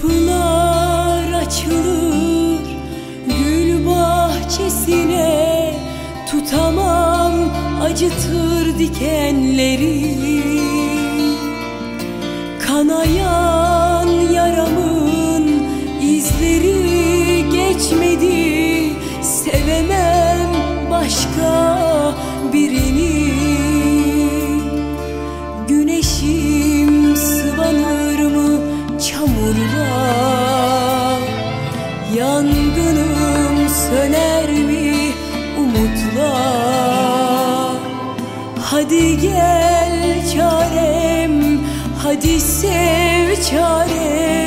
Kapılar açılır gül bahçesine Tutamam acıtır dikenleri. Kanayan Hadi gel çarem Hadi sev çarem